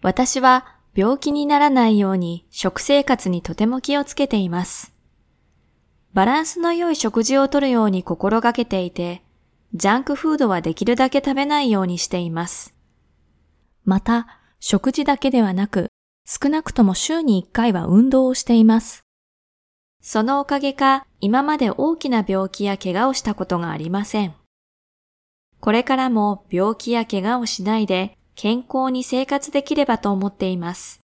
私は病気にならないように食生活にとても気をつけています。バランスの良い食事をとるように心がけていて、ジャンクフードはできるだけ食べないようにしています。また、食事だけではなく、少なくとも週に1回は運動をしています。そのおかげか、今まで大きな病気や怪我をしたことがありません。これからも病気や怪我をしないで健康に生活できればと思っています。